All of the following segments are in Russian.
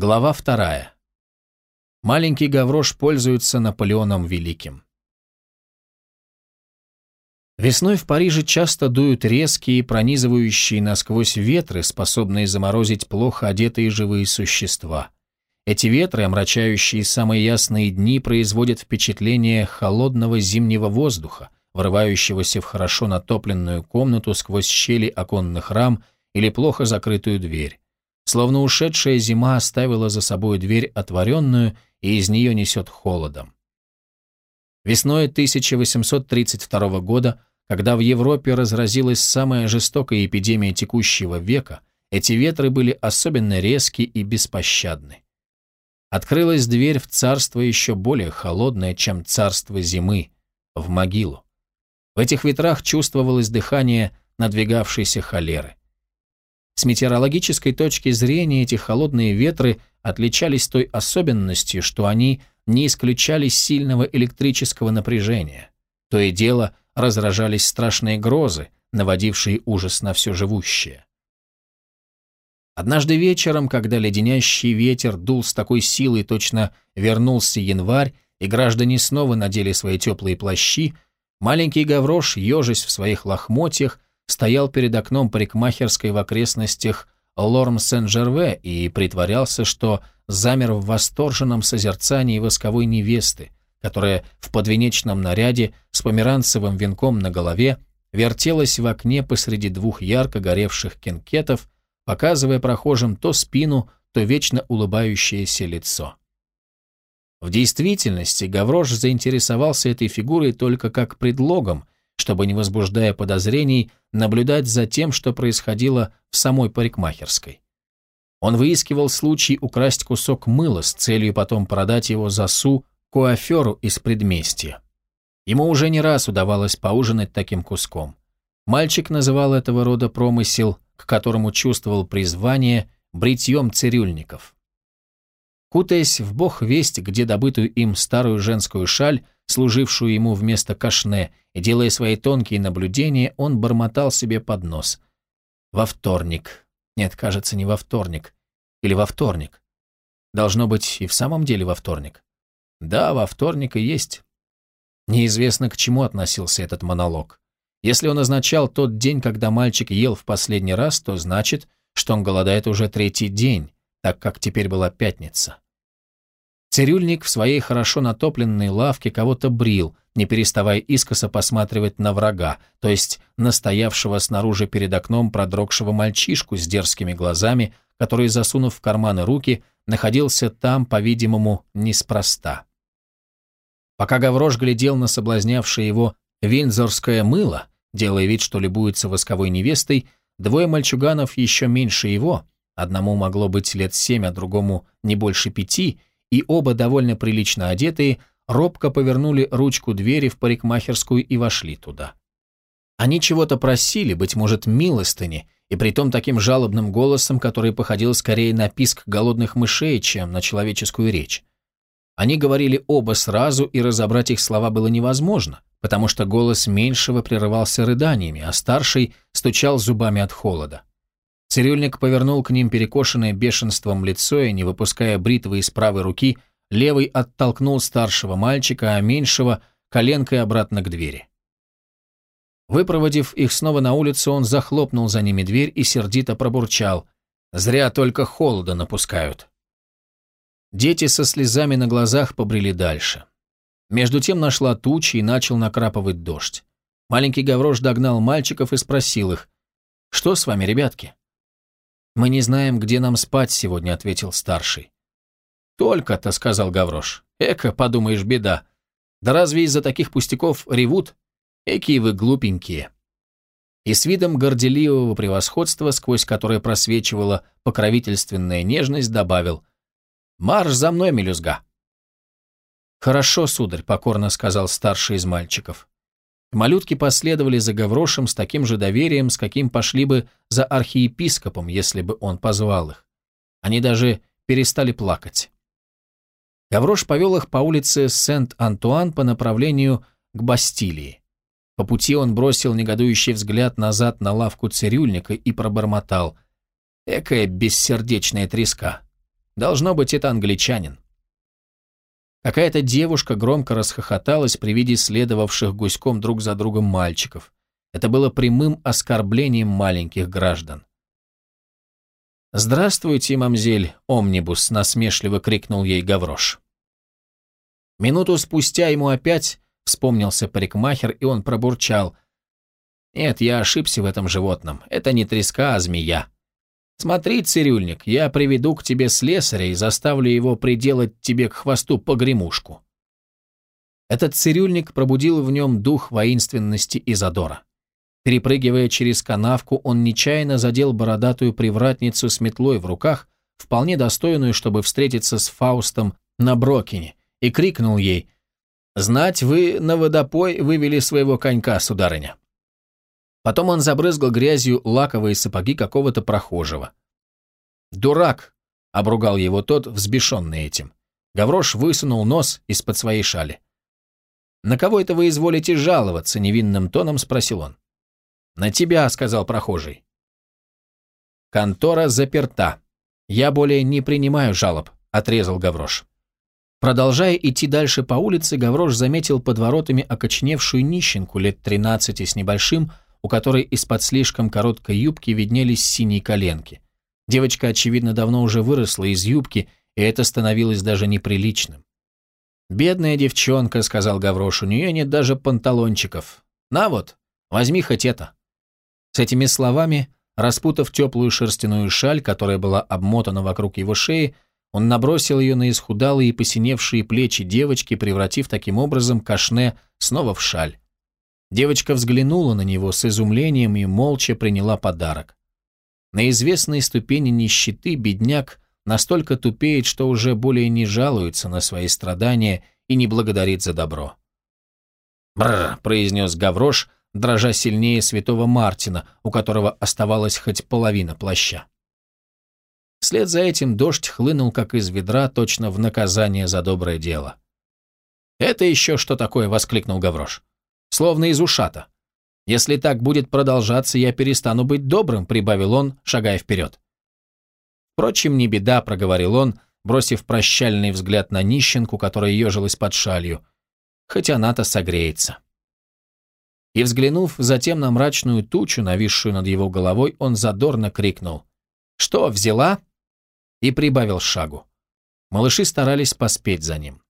Глава вторая. Маленький Гаврош пользуется Наполеоном Великим. Весной в Париже часто дуют резкие, пронизывающие насквозь ветры, способные заморозить плохо одетые живые существа. Эти ветры, омрачающие самые ясные дни, производят впечатление холодного зимнего воздуха, врывающегося в хорошо натопленную комнату сквозь щели оконных рам или плохо закрытую дверь. Словно ушедшая зима оставила за собой дверь отворенную, и из нее несет холодом. Весной 1832 года когда в Европе разразилась самая жестокая эпидемия текущего века, эти ветры были особенно резки и беспощадны. Открылась дверь в царство еще более холодное, чем царство зимы, в могилу. В этих ветрах чувствовалось дыхание надвигавшейся холеры. С метеорологической точки зрения эти холодные ветры отличались той особенностью, что они не исключали сильного электрического напряжения. То и дело – разражались страшные грозы, наводившие ужас на все живущее. Однажды вечером, когда леденящий ветер дул с такой силой, точно вернулся январь, и граждане снова надели свои теплые плащи, маленький Гаврош, ежась в своих лохмотьях, стоял перед окном парикмахерской в окрестностях Лорм-Сен-Жерве и притворялся, что замер в восторженном созерцании восковой невесты, которая в подвенечном наряде с померанцевым венком на голове вертелась в окне посреди двух ярко горевших кенкетов, показывая прохожим то спину, то вечно улыбающееся лицо. В действительности Гаврош заинтересовался этой фигурой только как предлогом, чтобы, не возбуждая подозрений, наблюдать за тем, что происходило в самой парикмахерской. Он выискивал случай украсть кусок мыла с целью потом продать его за су куаферу из предместья. Ему уже не раз удавалось поужинать таким куском. Мальчик называл этого рода промысел, к которому чувствовал призвание, бритьем цирюльников. Кутаясь в бог весть, где добытую им старую женскую шаль, служившую ему вместо кашне, и делая свои тонкие наблюдения, он бормотал себе под нос. Во вторник. Нет, кажется, не во вторник. Или во вторник. Должно быть, и в самом деле во вторник. Да, во вторник и есть. Неизвестно, к чему относился этот монолог. Если он означал тот день, когда мальчик ел в последний раз, то значит, что он голодает уже третий день, так как теперь была пятница. Цирюльник в своей хорошо натопленной лавке кого-то брил, не переставая искоса посматривать на врага, то есть настоявшего снаружи перед окном продрогшего мальчишку с дерзкими глазами, который, засунув в карманы руки, находился там, по-видимому, неспроста. Пока Гаврош глядел на соблазнявшее его винзорское мыло, делая вид, что любуется восковой невестой, двое мальчуганов еще меньше его, одному могло быть лет семь, а другому не больше пяти, и оба довольно прилично одетые, робко повернули ручку двери в парикмахерскую и вошли туда. Они чего-то просили, быть может, милостыни, и притом таким жалобным голосом, который походил скорее на писк голодных мышей, чем на человеческую речь. Они говорили оба сразу, и разобрать их слова было невозможно, потому что голос меньшего прерывался рыданиями, а старший стучал зубами от холода. Цирюльник повернул к ним перекошенное бешенством лицо и, не выпуская бритвы из правой руки, левый оттолкнул старшего мальчика, а меньшего — коленкой обратно к двери. Выпроводив их снова на улицу, он захлопнул за ними дверь и сердито пробурчал. «Зря только холода напускают». Дети со слезами на глазах побрели дальше. Между тем нашла туча и начал накрапывать дождь. Маленький Гаврош догнал мальчиков и спросил их, «Что с вами, ребятки?» «Мы не знаем, где нам спать сегодня», — ответил старший. «Только-то», — сказал Гаврош. «Эка, подумаешь, беда. Да разве из-за таких пустяков ревут? Экие вы глупенькие». И с видом горделивого превосходства, сквозь которое просвечивала покровительственная нежность, добавил — Марш за мной, мелюзга!» «Хорошо, сударь», — покорно сказал старший из мальчиков. Малютки последовали за Гаврошем с таким же доверием, с каким пошли бы за архиепископом, если бы он позвал их. Они даже перестали плакать. Гаврош повел их по улице Сент-Антуан по направлению к Бастилии. По пути он бросил негодующий взгляд назад на лавку цирюльника и пробормотал. «Экая бессердечная треска! Должно быть, это англичанин. Какая-то девушка громко расхохоталась при виде следовавших гуськом друг за другом мальчиков. Это было прямым оскорблением маленьких граждан. «Здравствуйте, мамзель, омнибус!» – насмешливо крикнул ей Гаврош. Минуту спустя ему опять вспомнился парикмахер, и он пробурчал. «Нет, я ошибся в этом животном. Это не треска, а змея. Смотри, цирюльник, я приведу к тебе слесаря и заставлю его приделать тебе к хвосту погремушку». Этот цирюльник пробудил в нем дух воинственности и задора. Перепрыгивая через канавку, он нечаянно задел бородатую привратницу с метлой в руках, вполне достойную, чтобы встретиться с Фаустом на Брокине, и крикнул ей «Знать, вы на водопой вывели своего конька, сударыня». Потом он забрызгал грязью лаковые сапоги какого-то прохожего. «Дурак!» — обругал его тот, взбешенный этим. Гаврош высунул нос из-под своей шали. «На кого это вы изволите жаловаться?» — невинным тоном спросил он. «На тебя», — сказал прохожий. «Контора заперта. Я более не принимаю жалоб», — отрезал Гаврош. Продолжая идти дальше по улице, Гаврош заметил под воротами окочневшую нищенку лет тринадцати с небольшим, у которой из-под слишком короткой юбки виднелись синие коленки. Девочка, очевидно, давно уже выросла из юбки, и это становилось даже неприличным. «Бедная девчонка», — сказал Гаврош, — «у нее нет даже панталончиков. На вот, возьми хоть это». С этими словами, распутав теплую шерстяную шаль, которая была обмотана вокруг его шеи, он набросил ее на исхудалые и посиневшие плечи девочки, превратив таким образом кашне снова в шаль. Девочка взглянула на него с изумлением и молча приняла подарок. На известной ступени нищеты бедняк настолько тупеет, что уже более не жалуется на свои страдания и не благодарит за добро. «Бррр», — произнес Гаврош, дрожа сильнее святого Мартина, у которого оставалась хоть половина плаща. Вслед за этим дождь хлынул, как из ведра, точно в наказание за доброе дело. «Это еще что такое?» — воскликнул Гаврош. «Словно из ушата. Если так будет продолжаться, я перестану быть добрым», — прибавил он, шагая вперед. «Впрочем, не беда», — проговорил он, бросив прощальный взгляд на нищенку, которая ежилась под шалью. «Хоть она-то согреется». И взглянув затем на мрачную тучу, нависшую над его головой, он задорно крикнул «Что, взяла?» и прибавил шагу. Малыши старались поспеть за ним.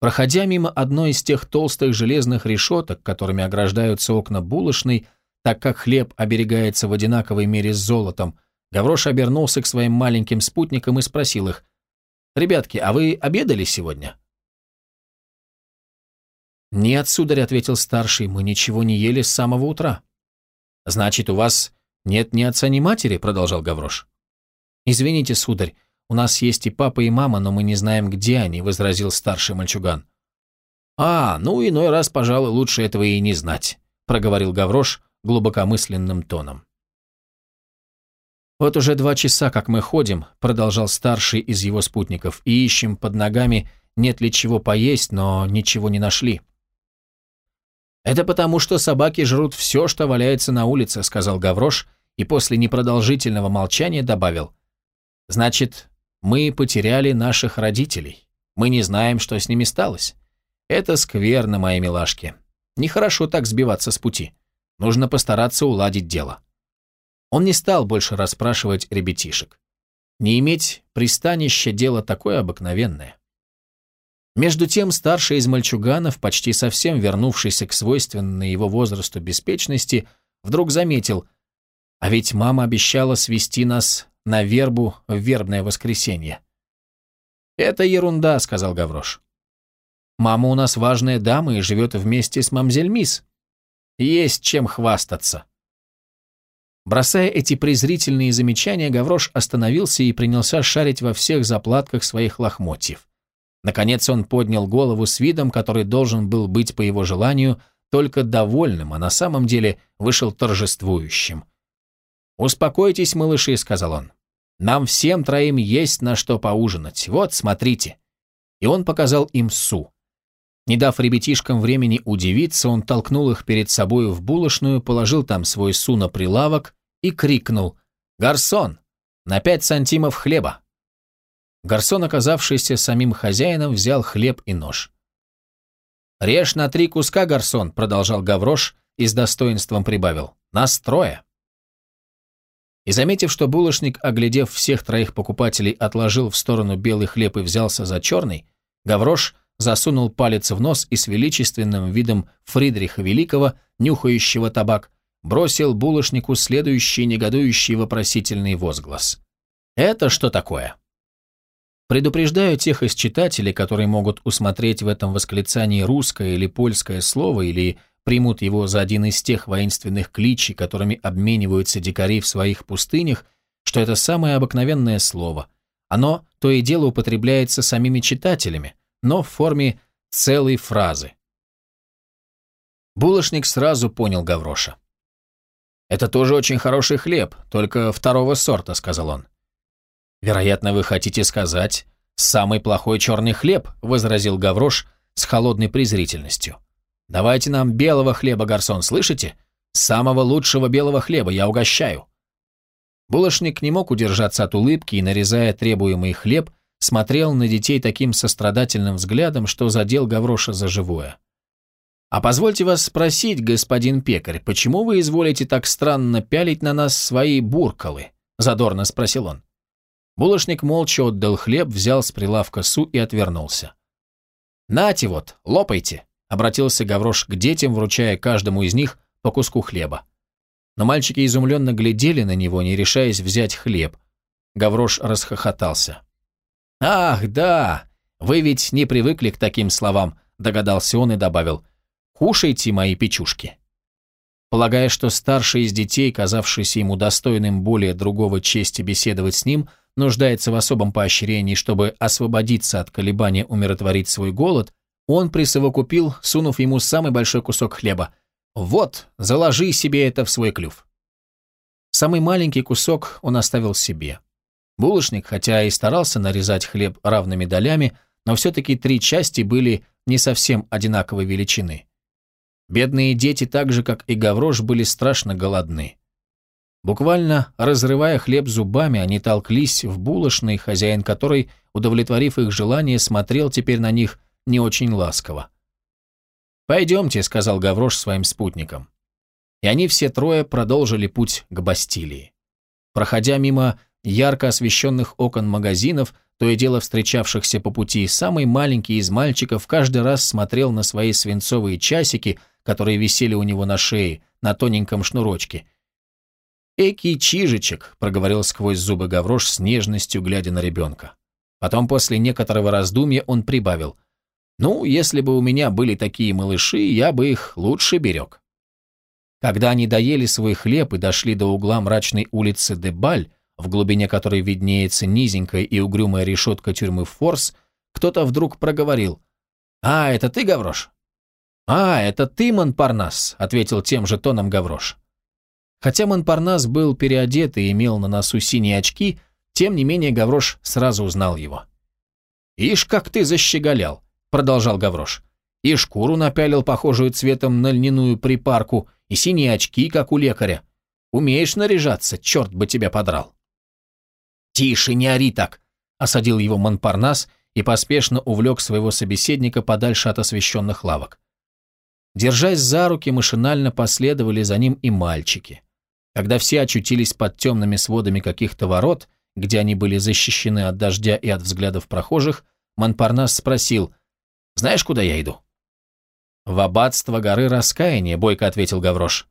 Проходя мимо одной из тех толстых железных решеток, которыми ограждаются окна булочной, так как хлеб оберегается в одинаковой мере с золотом, Гаврош обернулся к своим маленьким спутникам и спросил их, «Ребятки, а вы обедали сегодня?» «Нет, сударь», — ответил старший, — «мы ничего не ели с самого утра». «Значит, у вас нет ни отца, ни матери?» — продолжал Гаврош. «Извините, сударь, у нас есть и папа, и мама, но мы не знаем, где они», — возразил старший мальчуган. «А, ну, иной раз, пожалуй, лучше этого и не знать», — проговорил Гаврош глубокомысленным тоном. «Вот уже два часа, как мы ходим», — продолжал старший из его спутников, «и ищем под ногами, нет ли чего поесть, но ничего не нашли». «Это потому, что собаки жрут все, что валяется на улице», — сказал Гаврош, и после непродолжительного молчания добавил. «Значит, мы потеряли наших родителей. Мы не знаем, что с ними сталось. Это скверно, мои милашки. Нехорошо так сбиваться с пути. Нужно постараться уладить дело». Он не стал больше расспрашивать ребятишек. Не иметь пристанища – дело такое обыкновенное. Между тем старший из мальчуганов, почти совсем вернувшийся к свойственной его возрасту беспечности, вдруг заметил, а ведь мама обещала свести нас на вербу в вербное воскресенье. «Это ерунда», — сказал Гаврош. «Мама у нас важная дама и живет вместе с мамзель Мисс. Есть чем хвастаться». Бросая эти презрительные замечания, Гаврош остановился и принялся шарить во всех заплатках своих лохмотьев. Наконец он поднял голову с видом, который должен был быть по его желанию только довольным, а на самом деле вышел торжествующим. «Успокойтесь, малыши», — сказал он. «Нам всем троим есть на что поужинать. Вот, смотрите». И он показал им су. Не дав ребятишкам времени удивиться, он толкнул их перед собою в булочную, положил там свой су на прилавок и крикнул «Гарсон! На пять сантимов хлеба! Гарсон, оказавшийся самим хозяином, взял хлеб и нож. «Режь на три куска, Гарсон», — продолжал Гаврош и с достоинством прибавил. «Нас трое». И заметив, что булочник, оглядев всех троих покупателей, отложил в сторону белый хлеб и взялся за черный, Гаврош засунул палец в нос и с величественным видом Фридриха Великого, нюхающего табак, бросил булочнику следующий негодующий вопросительный возглас. «Это что такое?» Предупреждаю тех из читателей, которые могут усмотреть в этом восклицании русское или польское слово или примут его за один из тех воинственных кличей, которыми обмениваются дикари в своих пустынях, что это самое обыкновенное слово. Оно то и дело употребляется самими читателями, но в форме целой фразы. Булочник сразу понял Гавроша. «Это тоже очень хороший хлеб, только второго сорта», — сказал он. «Вероятно, вы хотите сказать, самый плохой черный хлеб», — возразил Гаврош с холодной презрительностью. Давайте нам белого хлеба, гарсон, слышите? Самого лучшего белого хлеба я угощаю». Булочник не мог удержаться от улыбки и, нарезая требуемый хлеб, смотрел на детей таким сострадательным взглядом, что задел Гавроша за живое. «А позвольте вас спросить, господин пекарь, почему вы изволите так странно пялить на нас свои буркалы?» – задорно спросил он. Булочник молча отдал хлеб, взял с прилавка су и отвернулся. «Нате вот, лопайте!» Обратился Гаврош к детям, вручая каждому из них по куску хлеба. Но мальчики изумленно глядели на него, не решаясь взять хлеб. Гаврош расхохотался. «Ах, да! Вы ведь не привыкли к таким словам», догадался он и добавил. «Кушайте мои печушки». Полагая, что старший из детей, казавшийся ему достойным более другого чести беседовать с ним, нуждается в особом поощрении, чтобы освободиться от колебания умиротворить свой голод, он присовокупил, сунув ему самый большой кусок хлеба. «Вот, заложи себе это в свой клюв». Самый маленький кусок он оставил себе. Булочник, хотя и старался нарезать хлеб равными долями, но все-таки три части были не совсем одинаковой величины. Бедные дети, так же, как и Гаврош, были страшно голодны. Буквально разрывая хлеб зубами, они толклись в булочной, хозяин которой, удовлетворив их желание, смотрел теперь на них не очень ласково. «Пойдемте», — сказал Гаврош своим спутникам. И они все трое продолжили путь к Бастилии. Проходя мимо ярко освещенных окон магазинов, то и дело встречавшихся по пути, самый маленький из мальчиков каждый раз смотрел на свои свинцовые часики, которые висели у него на шее, на тоненьком шнурочке. «Экий чижичек», — проговорил сквозь зубы Гаврош с нежностью, глядя на ребенка. Потом после некоторого раздумья он прибавил — ну, если бы у меня были такие малыши, я бы их лучше берег. Когда они доели свой хлеб и дошли до угла мрачной улицы Дебаль, в глубине которой виднеется низенькая и угрюмая решетка тюрьмы Форс, кто-то вдруг проговорил. «А, это ты, Гаврош?» «А, это ты, Монпарнас», — ответил тем же тоном Гаврош. Хотя Монпарнас был переодет и имел на носу синие очки, тем не менее Гаврош сразу узнал его. «Ишь, как ты защеголял! Продолжал Гаврош. И шкуру напялил, похожую цветом на льняную припарку, и синие очки, как у лекаря. Умеешь наряжаться, черт бы тебя подрал. «Тише, не ори так!» — осадил его Монпарнас и поспешно увлек своего собеседника подальше от освещенных лавок. Держась за руки, машинально последовали за ним и мальчики. Когда все очутились под темными сводами каких-то ворот, где они были защищены от дождя и от взглядов прохожих, Монпарнас спросил, знаешь, куда я иду?» «В аббатство горы раскаяния», — бойко ответил Гаврош.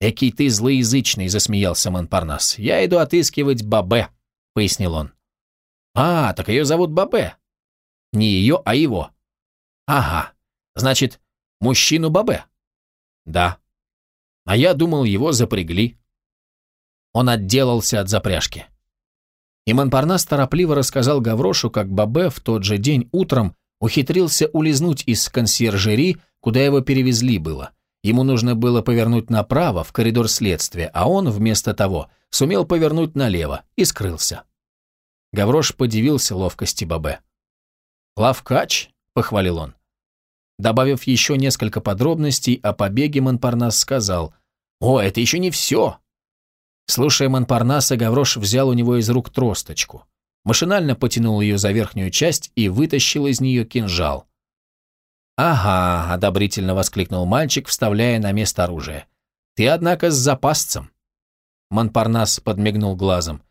«Экий ты злоязычный», — засмеялся Монпарнас. «Я иду отыскивать Бабе», — пояснил он. «А, так ее зовут Бабе». «Не ее, а его». «Ага, значит, мужчину Бабе?» «Да». «А я думал, его запрягли». Он отделался от запряжки. И Монпарнас торопливо рассказал Гаврошу, как Бабе в тот же день утром ухитрился улизнуть из консьержери, куда его перевезли было. Ему нужно было повернуть направо, в коридор следствия, а он, вместо того, сумел повернуть налево и скрылся. Гаврош подивился ловкости Бабе. «Лавкач?» — похвалил он. Добавив еще несколько подробностей о побеге, Монпарнас сказал, «О, это еще не все!» Слушая Монпарнаса, Гаврош взял у него из рук тросточку. Машинально потянул ее за верхнюю часть и вытащил из нее кинжал. «Ага», — одобрительно воскликнул мальчик, вставляя на место оружие. «Ты, однако, с запасцем». Монпарнас подмигнул глазом.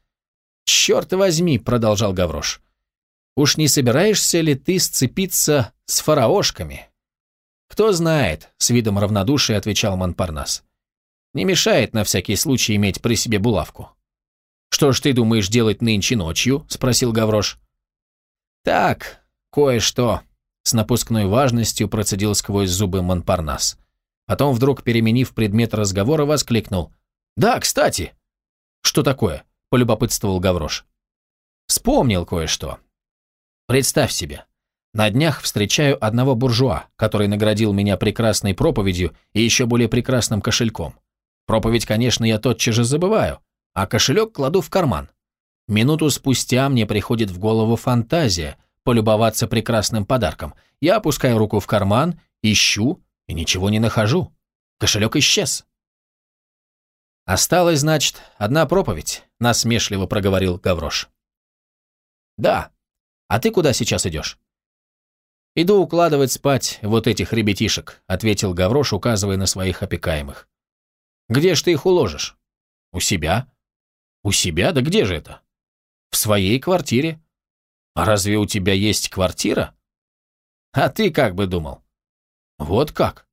«Черт возьми», — продолжал Гаврош. «Уж не собираешься ли ты сцепиться с фараошками?» «Кто знает», — с видом равнодушия отвечал Монпарнас. «Не мешает на всякий случай иметь при себе булавку». «Что ж ты думаешь делать нынче ночью?» — спросил Гаврош. «Так, кое-что», — с напускной важностью процедил сквозь зубы Монпарнас. Потом, вдруг переменив предмет разговора, воскликнул. «Да, кстати!» «Что такое?» — полюбопытствовал Гаврош. «Вспомнил кое-что. Представь себе, на днях встречаю одного буржуа, который наградил меня прекрасной проповедью и еще более прекрасным кошельком. Проповедь, конечно, я тотчас же забываю, а кошелек кладу в карман. Минуту спустя мне приходит в голову фантазия полюбоваться прекрасным подарком. Я опускаю руку в карман, ищу и ничего не нахожу. Кошелек исчез. «Осталась, значит, одна проповедь», — насмешливо проговорил Гаврош. «Да. А ты куда сейчас идешь?» «Иду укладывать спать вот этих ребятишек», — ответил Гаврош, указывая на своих опекаемых. «Где ж ты их уложишь?» «У себя». «У себя? Да где же это?» «В своей квартире». «А разве у тебя есть квартира?» «А ты как бы думал?» «Вот как?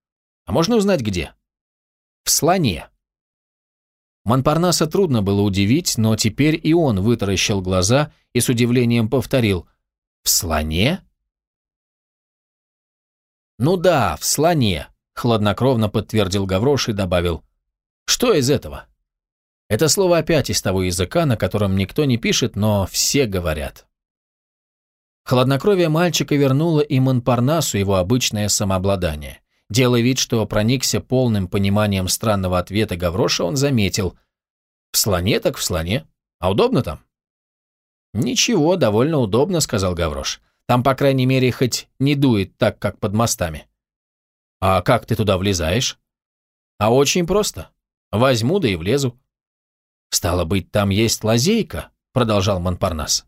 А можно узнать, где?» «В слоне». Монпарнаса трудно было удивить, но теперь и он вытаращил глаза и с удивлением повторил «В слоне?» «Ну да, в слоне», — хладнокровно подтвердил Гаврош и добавил. «Что из этого?» Это слово опять из того языка, на котором никто не пишет, но все говорят. Хладнокровие мальчика вернуло и Монпарнасу его обычное самообладание. Делая вид, что проникся полным пониманием странного ответа Гавроша, он заметил. «В слоне так в слоне. А удобно там?» «Ничего, довольно удобно», — сказал Гаврош. Там, по крайней мере, хоть не дует так, как под мостами. А как ты туда влезаешь? А очень просто. Возьму да и влезу. Стало быть, там есть лазейка, продолжал Монпарнас.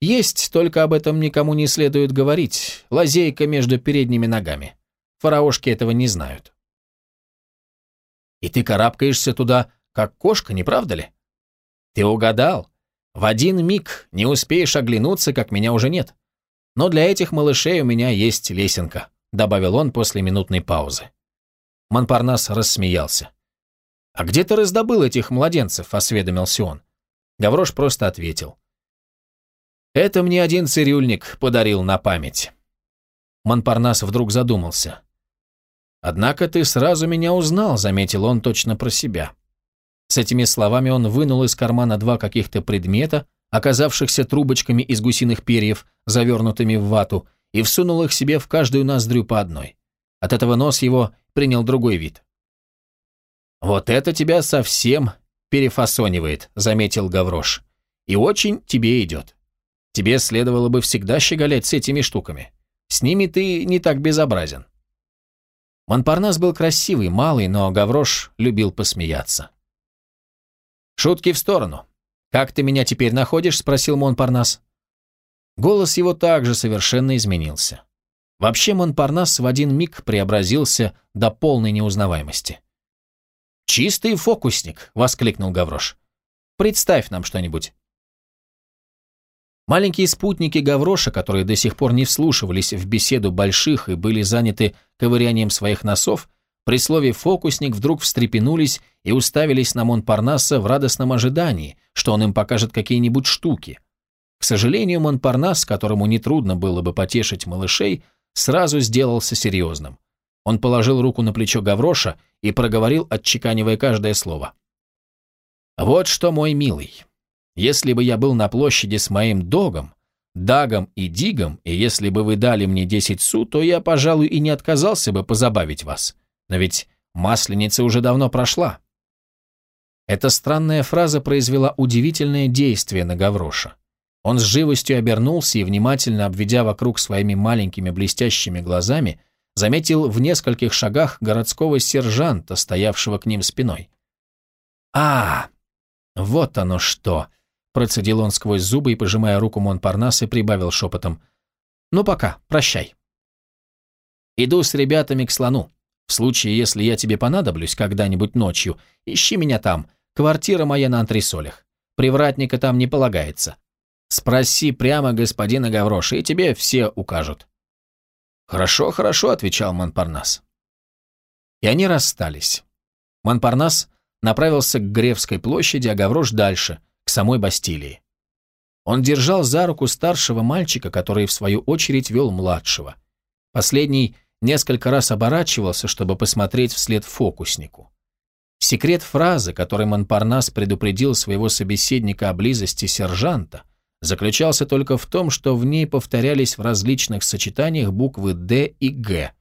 Есть, только об этом никому не следует говорить. Лазейка между передними ногами. Фараошки этого не знают. И ты карабкаешься туда, как кошка, не правда ли? Ты угадал. В один миг не успеешь оглянуться, как меня уже нет. Но для этих малышей у меня есть лесенка», добавил он после минутной паузы. Монпарнас рассмеялся. «А где ты раздобыл этих младенцев?» – осведомился он. Гаврош просто ответил. «Это мне один цирюльник подарил на память». Монпарнас вдруг задумался. «Однако ты сразу меня узнал», – заметил он точно про себя. С этими словами он вынул из кармана два каких-то предмета, оказавшихся трубочками из гусиных перьев, завернутыми в вату, и всунул их себе в каждую ноздрю по одной. От этого нос его принял другой вид. «Вот это тебя совсем перефасонивает», — заметил Гаврош. «И очень тебе идет. Тебе следовало бы всегда щеголять с этими штуками. С ними ты не так безобразен». Монпарнас был красивый, малый, но Гаврош любил посмеяться. «Шутки в сторону. «Как ты меня теперь находишь?» – спросил Монпарнас. Голос его также совершенно изменился. Вообще Монпарнас в один миг преобразился до полной неузнаваемости. «Чистый фокусник!» – воскликнул Гаврош. «Представь нам что-нибудь». Маленькие спутники Гавроша, которые до сих пор не вслушивались в беседу больших и были заняты ковырянием своих носов, при слове «фокусник» вдруг встрепенулись и уставились на Монпарнаса в радостном ожидании, что он им покажет какие-нибудь штуки. К сожалению, Монпарнас, которому нетрудно было бы потешить малышей, сразу сделался серьезным. Он положил руку на плечо Гавроша и проговорил, отчеканивая каждое слово. «Вот что, мой милый, если бы я был на площади с моим догом, Дагом и Дигом, и если бы вы дали мне десять су, то я, пожалуй, и не отказался бы позабавить вас. Но ведь масленица уже давно прошла. Эта странная фраза произвела удивительное действие на Гавроша. Он с живостью обернулся и, внимательно обведя вокруг своими маленькими блестящими глазами, заметил в нескольких шагах городского сержанта, стоявшего к ним спиной. «А, вот оно что!» процедил он сквозь зубы и, пожимая руку Монпарнаса, прибавил шепотом. «Ну пока, прощай». «Иду с ребятами к слону. В случае, если я тебе понадоблюсь когда-нибудь ночью, ищи меня там. Квартира моя на антресолях. Привратника там не полагается. Спроси прямо господина Гавроша, и тебе все укажут». «Хорошо, хорошо», — отвечал Монпарнас. И они расстались. Монпарнас направился к Гревской площади, а Гаврош дальше, к самой Бастилии. Он держал за руку старшего мальчика, который, в свою очередь, вел младшего. Последний несколько раз оборачивался, чтобы посмотреть вслед фокуснику. Секрет фразы, которой Монпарнас предупредил своего собеседника о близости сержанта, заключался только в том, что в ней повторялись в различных сочетаниях буквы «Д» и «Г».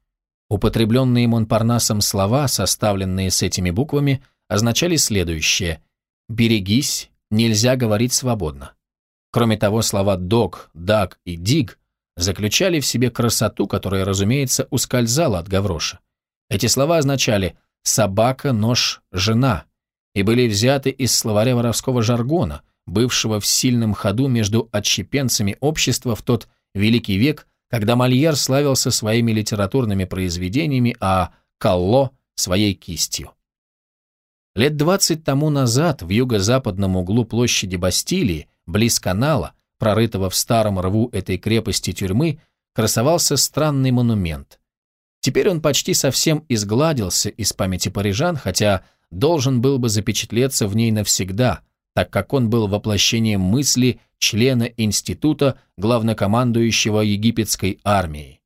Употребленные Монпарнасом слова, составленные с этими буквами, означали следующее «берегись, нельзя говорить свободно». Кроме того, слова «дог», «даг» и «диг» заключали в себе красоту, которая, разумеется, ускользала от Гавроша. Эти слова означали «собака», «нож», «жена» и были взяты из словаря воровского жаргона, бывшего в сильном ходу между отщепенцами общества в тот великий век, когда Мольер славился своими литературными произведениями, а Калло – своей кистью. Лет двадцать тому назад в юго-западном углу площади Бастилии, близ канала, прорытого в старом рву этой крепости тюрьмы, красовался странный монумент. Теперь он почти совсем изгладился из памяти парижан, хотя должен был бы запечатлеться в ней навсегда, так как он был воплощением мысли члена института, главнокомандующего египетской армией.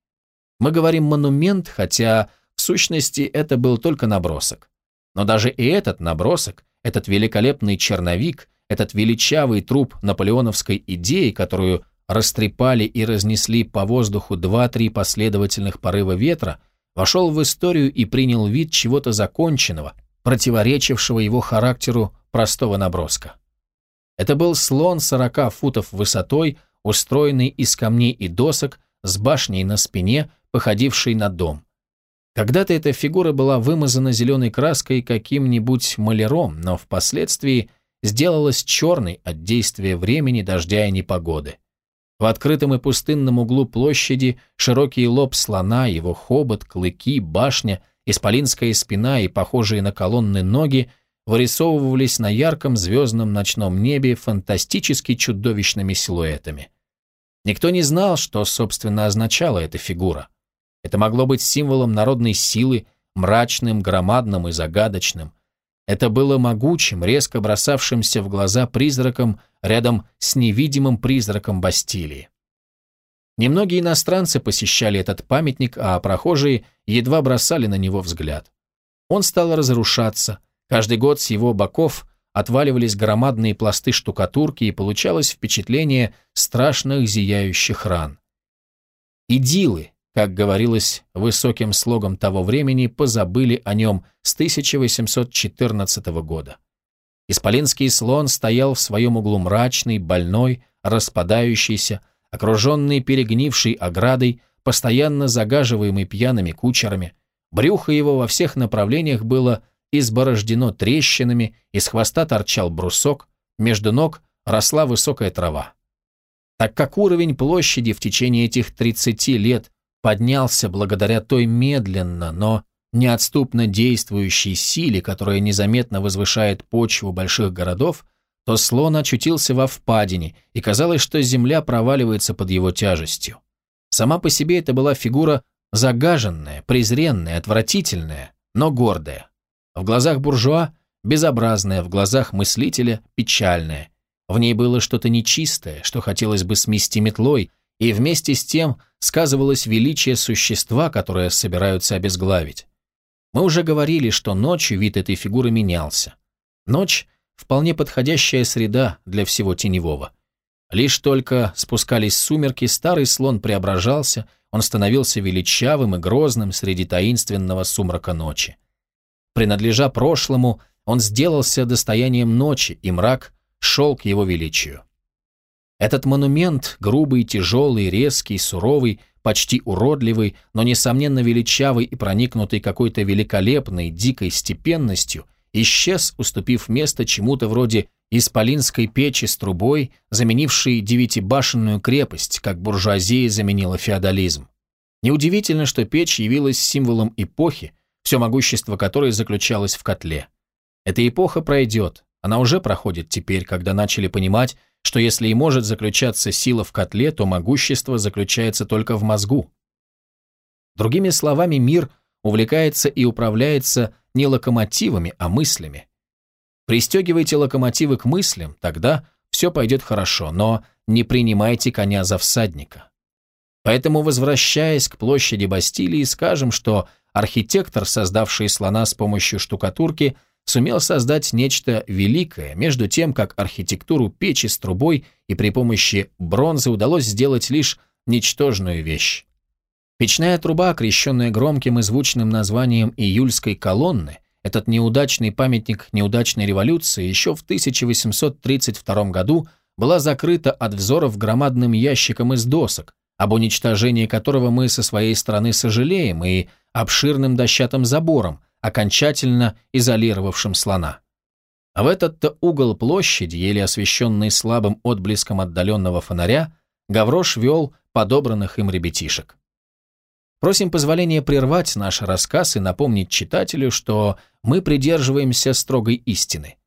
Мы говорим «монумент», хотя в сущности это был только набросок. Но даже и этот набросок, этот великолепный черновик, этот величавый труп наполеоновской идеи, которую растрепали и разнесли по воздуху два-три последовательных порыва ветра, вошел в историю и принял вид чего-то законченного, противоречившего его характеру простого наброска. Это был слон 40 футов высотой, устроенный из камней и досок, с башней на спине, походивший на дом. Когда-то эта фигура была вымазана зеленой краской каким-нибудь маляром, но впоследствии сделалась черной от действия времени, дождя и непогоды. В открытом и пустынном углу площади широкий лоб слона, его хобот, клыки, башня, исполинская спина и похожие на колонны ноги вырисовывались на ярком звездном ночном небе фантастически чудовищными силуэтами. Никто не знал, что, собственно, означала эта фигура. Это могло быть символом народной силы, мрачным, громадным и загадочным, это было могучим, резко бросавшимся в глаза призраком рядом с невидимым призраком Бастилии. Немногие иностранцы посещали этот памятник, а прохожие едва бросали на него взгляд. Он стал разрушаться, каждый год с его боков отваливались громадные пласты штукатурки и получалось впечатление страшных зияющих ран. Идилы, как говорилось высоким слогом того времени, позабыли о нем с 1814 года. Исполинский слон стоял в своем углу мрачный, больной, распадающийся, окруженный перегнившей оградой, постоянно загаживаемый пьяными кучерами. Брюхо его во всех направлениях было изборождено трещинами, из хвоста торчал брусок, между ног росла высокая трава. Так как уровень площади в течение этих 30 лет поднялся благодаря той медленно, но неотступно действующей силе, которая незаметно возвышает почву больших городов, то слон очутился во впадине, и казалось, что земля проваливается под его тяжестью. Сама по себе это была фигура загаженная, презренная, отвратительная, но гордая. В глазах буржуа безобразная, в глазах мыслителя печальная. В ней было что-то нечистое, что хотелось бы смести метлой, и вместе с тем сказывалось величие существа, которое собираются обезглавить. Мы уже говорили, что ночью вид этой фигуры менялся. Ночь – вполне подходящая среда для всего теневого. Лишь только спускались сумерки, старый слон преображался, он становился величавым и грозным среди таинственного сумрака ночи. Принадлежа прошлому, он сделался достоянием ночи, и мрак шел к его величию. Этот монумент, грубый, тяжелый, резкий, суровый, почти уродливый, но, несомненно, величавый и проникнутый какой-то великолепной, дикой степенностью, исчез, уступив место чему-то вроде исполинской печи с трубой, заменившей девятибашенную крепость, как буржуазия заменила феодализм. Неудивительно, что печь явилась символом эпохи, все могущество которой заключалось в котле. Эта эпоха пройдет, она уже проходит теперь, когда начали понимать, что если и может заключаться сила в котле, то могущество заключается только в мозгу. Другими словами, мир увлекается и управляется не локомотивами, а мыслями. Пристегивайте локомотивы к мыслям, тогда все пойдет хорошо, но не принимайте коня за всадника. Поэтому, возвращаясь к площади Бастилии, скажем, что архитектор, создавший слона с помощью штукатурки, сумел создать нечто великое, между тем, как архитектуру печи с трубой и при помощи бронзы удалось сделать лишь ничтожную вещь. Печная труба, окрещенная громким и звучным названием «Июльской колонны», этот неудачный памятник неудачной революции еще в 1832 году была закрыта от взоров громадным ящиком из досок, об уничтожении которого мы со своей стороны сожалеем, и обширным дощатым забором, окончательно изолировавшим слона. А в этот-то угол площади, еле освещенный слабым отблеском отдаленного фонаря, Гаврош вел подобранных им ребятишек. Просим позволения прервать наш рассказ и напомнить читателю, что мы придерживаемся строгой истины.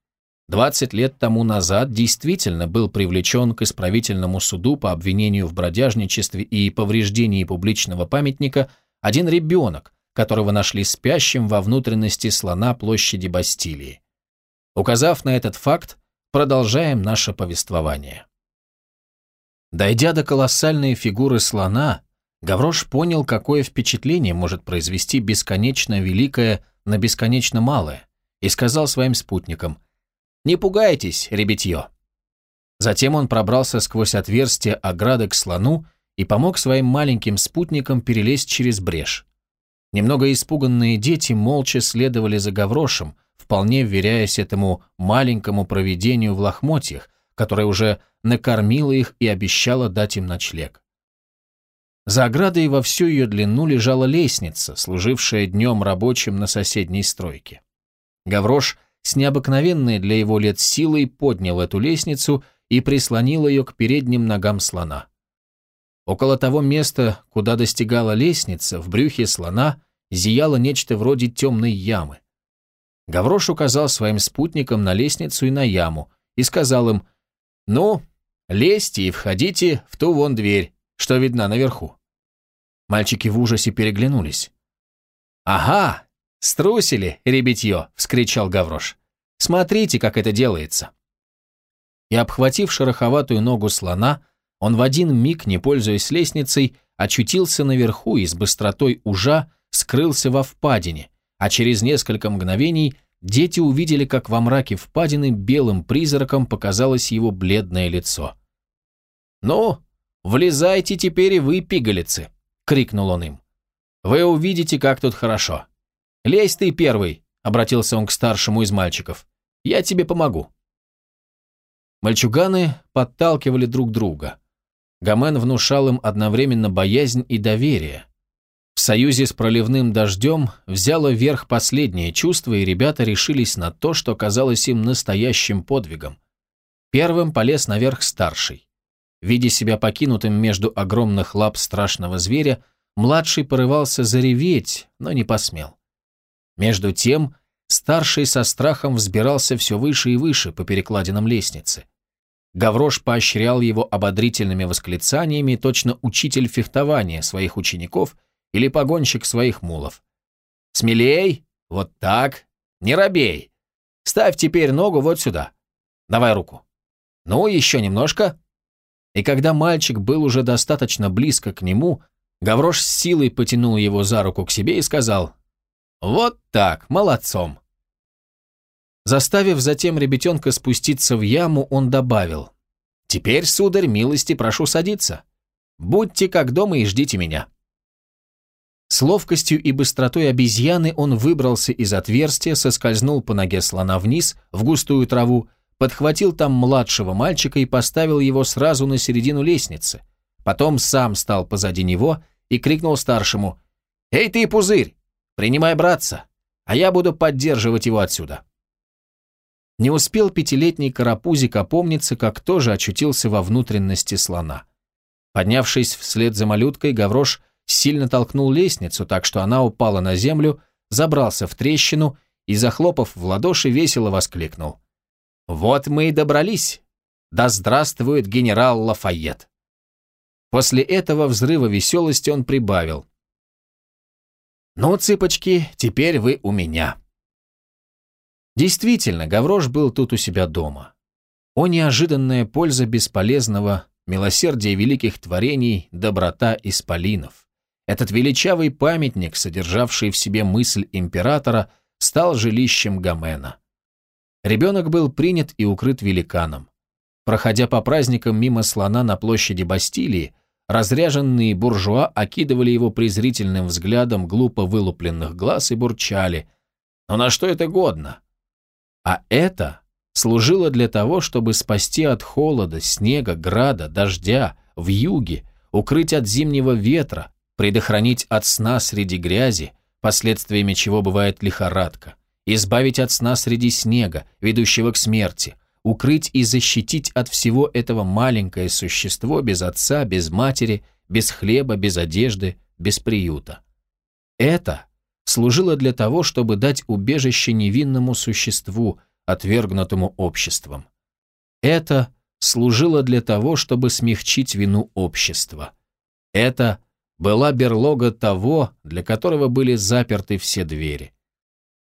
20 лет тому назад действительно был привлечен к исправительному суду по обвинению в бродяжничестве и повреждении публичного памятника один ребенок, которого нашли спящим во внутренности слона площади Бастилии. Указав на этот факт, продолжаем наше повествование. Дойдя до колоссальной фигуры слона, Гаврош понял, какое впечатление может произвести бесконечно великое на бесконечно малое, и сказал своим спутникам «Не пугайтесь, ребятье». Затем он пробрался сквозь отверстие ограды к слону и помог своим маленьким спутникам перелезть через брешь. Немного испуганные дети молча следовали за Гаврошем, вполне вверяясь этому маленькому провидению в лохмотьях, которое уже накормило их и обещало дать им ночлег. За оградой во всю ее длину лежала лестница, служившая днем рабочим на соседней стройке. Гаврош с необыкновенной для его лет силой поднял эту лестницу и прислонил ее к передним ногам слона. Около того места, куда достигала лестница, в брюхе слона зияло нечто вроде темной ямы. Гаврош указал своим спутникам на лестницу и на яму и сказал им, «Ну, лезьте и входите в ту вон дверь, что видна наверху. Мальчики в ужасе переглянулись. «Ага, струсили, ребятье!» — вскричал Гаврош. «Смотрите, как это делается!» И, обхватив шероховатую ногу слона, он в один миг, не пользуясь лестницей, очутился наверху и с быстротой ужа скрылся во впадине, а через несколько мгновений дети увидели, как во мраке впадины белым призраком показалось его бледное лицо. «Ну, «Влезайте теперь и вы, пигалицы!» — крикнул он им. «Вы увидите, как тут хорошо. Лезь ты первый!» — обратился он к старшему из мальчиков. «Я тебе помогу». Мальчуганы подталкивали друг друга. Гомен внушал им одновременно боязнь и доверие. В союзе с проливным дождем взяло верх последнее чувство, и ребята решились на то, что казалось им настоящим подвигом. Первым полез наверх старший. Видя себя покинутым между огромных лап страшного зверя, младший порывался зареветь, но не посмел. Между тем, старший со страхом взбирался все выше и выше по перекладинам лестницы. Гаврош поощрял его ободрительными восклицаниями, точно учитель фехтования своих учеников или погонщик своих мулов. «Смелей! Вот так! Не робей! Ставь теперь ногу вот сюда. Давай руку. Ну, еще немножко. И когда мальчик был уже достаточно близко к нему, Гаврош с силой потянул его за руку к себе и сказал «Вот так, молодцом». Заставив затем ребятенка спуститься в яму, он добавил «Теперь, сударь, милости прошу садиться. Будьте как дома и ждите меня». С ловкостью и быстротой обезьяны он выбрался из отверстия, соскользнул по ноге слона вниз, в густую траву, подхватил там младшего мальчика и поставил его сразу на середину лестницы. Потом сам стал позади него и крикнул старшему «Эй ты, пузырь, принимай братца, а я буду поддерживать его отсюда». Не успел пятилетний карапузик опомниться, как тоже очутился во внутренности слона. Поднявшись вслед за малюткой, Гаврош сильно толкнул лестницу, так что она упала на землю, забрался в трещину и, захлопав в ладоши, весело воскликнул. «Вот мы и добрались! Да здравствует генерал Лафайет!» После этого взрыва веселости он прибавил. «Ну, цыпочки, теперь вы у меня». Действительно, Гаврош был тут у себя дома. О неожиданная польза бесполезного, милосердие великих творений, доброта исполинов. Этот величавый памятник, содержавший в себе мысль императора, стал жилищем Гомена. Ребенок был принят и укрыт великаном. Проходя по праздникам мимо слона на площади Бастилии, разряженные буржуа окидывали его презрительным взглядом глупо вылупленных глаз и бурчали. Но на что это годно? А это служило для того, чтобы спасти от холода, снега, града, дождя, в юге, укрыть от зимнего ветра, предохранить от сна среди грязи, последствиями чего бывает лихорадка, избавить от сна среди снега, ведущего к смерти, укрыть и защитить от всего этого маленькое существо без отца, без матери, без хлеба, без одежды, без приюта. Это служило для того, чтобы дать убежище невинному существу, отвергнутому обществом. Это служило для того, чтобы смягчить вину общества. Это – была берлога того, для которого были заперты все двери.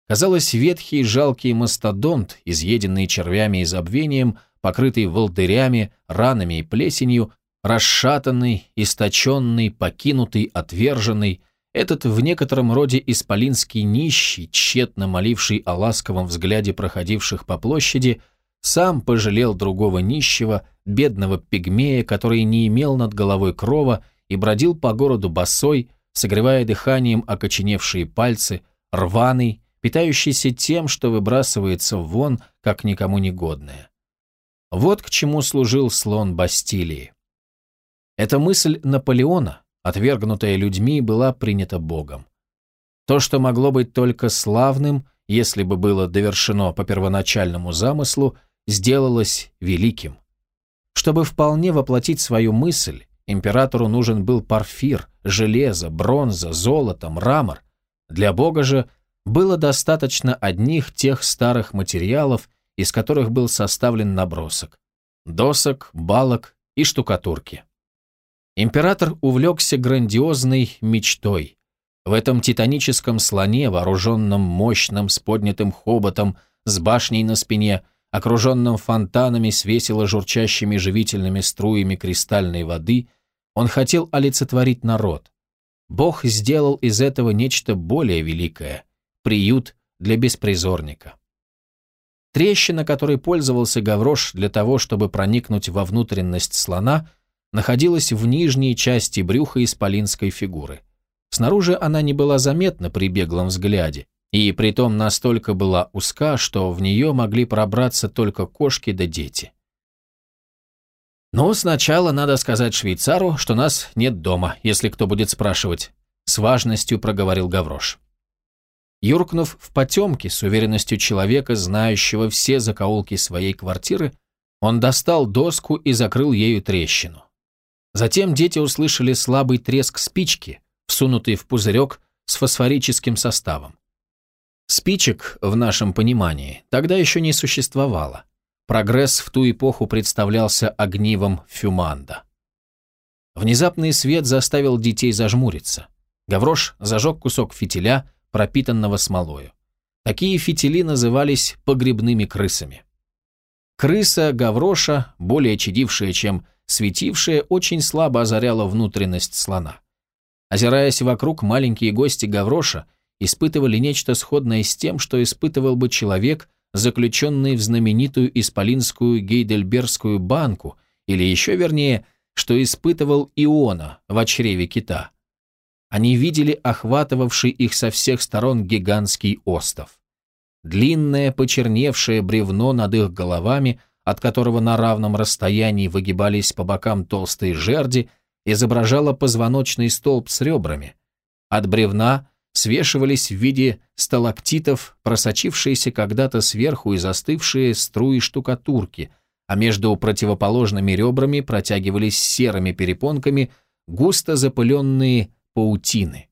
Казалось, ветхий жалкий мастодонт, изъеденный червями и забвением, покрытый волдырями, ранами и плесенью, расшатанный, источенный, покинутый, отверженный, этот в некотором роде исполинский нищий, тщетно моливший о ласковом взгляде проходивших по площади, сам пожалел другого нищего, бедного пигмея, который не имел над головой крова и бродил по городу босой, согревая дыханием окоченевшие пальцы, рваный, питающийся тем, что выбрасывается вон, как никому не годное. Вот к чему служил слон Бастилии. Эта мысль Наполеона, отвергнутая людьми, была принята Богом. То, что могло быть только славным, если бы было довершено по первоначальному замыслу, сделалось великим. Чтобы вполне воплотить свою мысль, Императору нужен был парфир, железо, бронза, золото, мрамор. Для Бога же было достаточно одних тех старых материалов, из которых был составлен набросок. Досок, балок и штукатурки. Император увлекся грандиозной мечтой. В этом титаническом слоне, вооруженном мощным с поднятым хоботом, с башней на спине, окруженном фонтанами с весело журчащими живительными струями кристальной воды, он хотел олицетворить народ. Бог сделал из этого нечто более великое – приют для беспризорника. Трещина, которой пользовался Гаврош для того, чтобы проникнуть во внутренность слона, находилась в нижней части брюха исполинской фигуры. Снаружи она не была заметна при беглом взгляде, и притом настолько была узка, что в нее могли пробраться только кошки да дети. «Ну, сначала надо сказать швейцару, что нас нет дома, если кто будет спрашивать», — с важностью проговорил Гаврош. Юркнув в потемке с уверенностью человека, знающего все закоулки своей квартиры, он достал доску и закрыл ею трещину. Затем дети услышали слабый треск спички, всунутый в пузырек с фосфорическим составом. Спичек, в нашем понимании, тогда еще не существовало. Прогресс в ту эпоху представлялся огнивом Фюманда. Внезапный свет заставил детей зажмуриться. Гаврош зажег кусок фитиля, пропитанного смолою. Такие фитили назывались погребными крысами. Крыса Гавроша, более чадившая, чем светившая, очень слабо озаряла внутренность слона. Озираясь вокруг, маленькие гости Гавроша испытывали нечто сходное с тем, что испытывал бы человек, заключенный в знаменитую исполинскую Гейдельбергскую банку, или еще вернее, что испытывал Иона в чреве кита. Они видели охватывавший их со всех сторон гигантский остов. Длинное почерневшее бревно над их головами, от которого на равном расстоянии выгибались по бокам толстые жерди, изображало позвоночный столб с ребрами. От бревна свешивались в виде сталактитов, просочившиеся когда-то сверху и застывшие струи штукатурки, а между противоположными ребрами протягивались серыми перепонками густо запыленные паутины.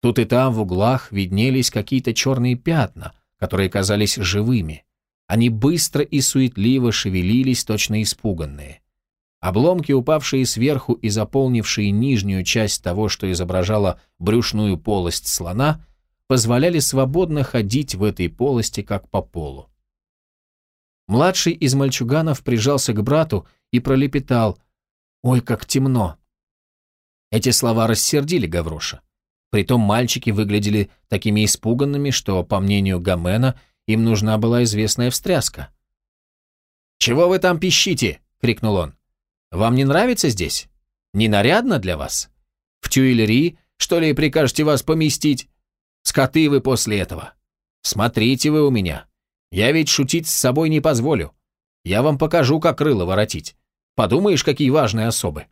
Тут и там в углах виднелись какие-то черные пятна, которые казались живыми. Они быстро и суетливо шевелились, точно испуганные. Обломки, упавшие сверху и заполнившие нижнюю часть того, что изображало брюшную полость слона, позволяли свободно ходить в этой полости, как по полу. Младший из мальчуганов прижался к брату и пролепетал «Ой, как темно!». Эти слова рассердили Гавроша. Притом мальчики выглядели такими испуганными, что, по мнению Гомена, им нужна была известная встряска. «Чего вы там пищите?» — крикнул он. Вам не нравится здесь? Не нарядно для вас? В Тюильри, что ли, прикажете вас поместить? Скоты вы после этого. Смотрите вы у меня. Я ведь шутить с собой не позволю. Я вам покажу, как крыло воротить. Подумаешь, какие важные особы.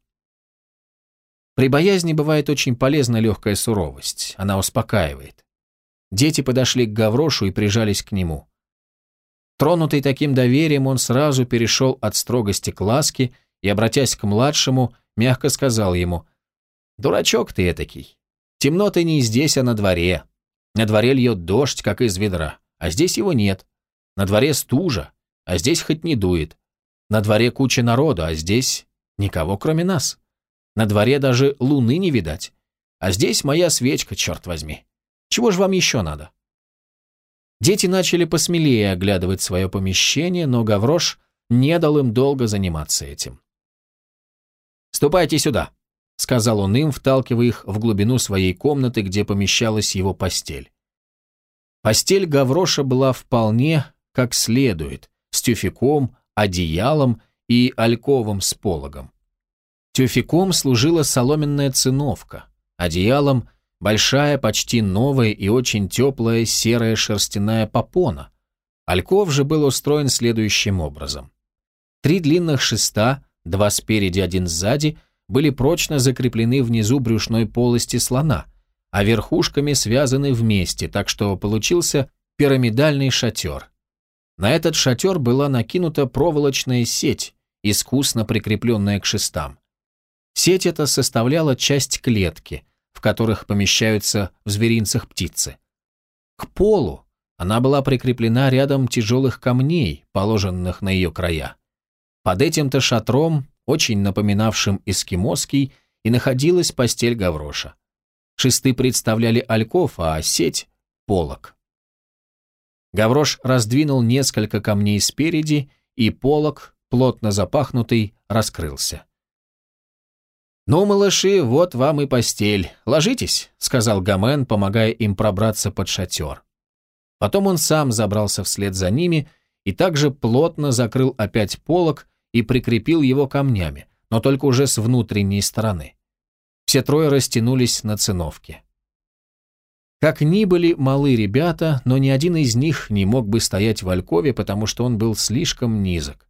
При боязни бывает очень полезна легкая суровость. Она успокаивает. Дети подошли к Гаврошу и прижались к нему. Тронутый таким доверием, он сразу перешел от строгости к ласке и, обратясь к младшему, мягко сказал ему, «Дурачок ты этакий. Темно ты не здесь, а на дворе. На дворе льет дождь, как из ведра, а здесь его нет. На дворе стужа, а здесь хоть не дует. На дворе куча народу, а здесь никого, кроме нас. На дворе даже луны не видать. А здесь моя свечка, черт возьми. Чего же вам еще надо?» Дети начали посмелее оглядывать свое помещение, но Гаврош не дал им долго заниматься этим. «Ступайте сюда», — сказал он им, вталкивая их в глубину своей комнаты, где помещалась его постель. Постель Гавроша была вполне как следует, с тюфяком, одеялом и альковым с пологом. Тюфяком служила соломенная циновка, одеялом — большая, почти новая и очень теплая серая шерстяная попона. Альков же был устроен следующим образом. Три длинных шеста два спереди, один сзади, были прочно закреплены внизу брюшной полости слона, а верхушками связаны вместе, так что получился пирамидальный шатер. На этот шатер была накинута проволочная сеть, искусно прикрепленная к шестам. Сеть эта составляла часть клетки, в которых помещаются в зверинцах птицы. К полу она была прикреплена рядом тяжелых камней, положенных на ее края. Под этим-то шатром, очень напоминавшим эскимосский, и находилась постель Гавроша. Шесты представляли альков, а сеть — полок. Гаврош раздвинул несколько камней спереди, и полок, плотно запахнутый, раскрылся. «Ну, малыши, вот вам и постель. Ложитесь», — сказал Гомен, помогая им пробраться под шатер. Потом он сам забрался вслед за ними и также плотно закрыл опять полок, и прикрепил его камнями, но только уже с внутренней стороны. Все трое растянулись на циновке. Как ни были малы ребята, но ни один из них не мог бы стоять в Алькове, потому что он был слишком низок.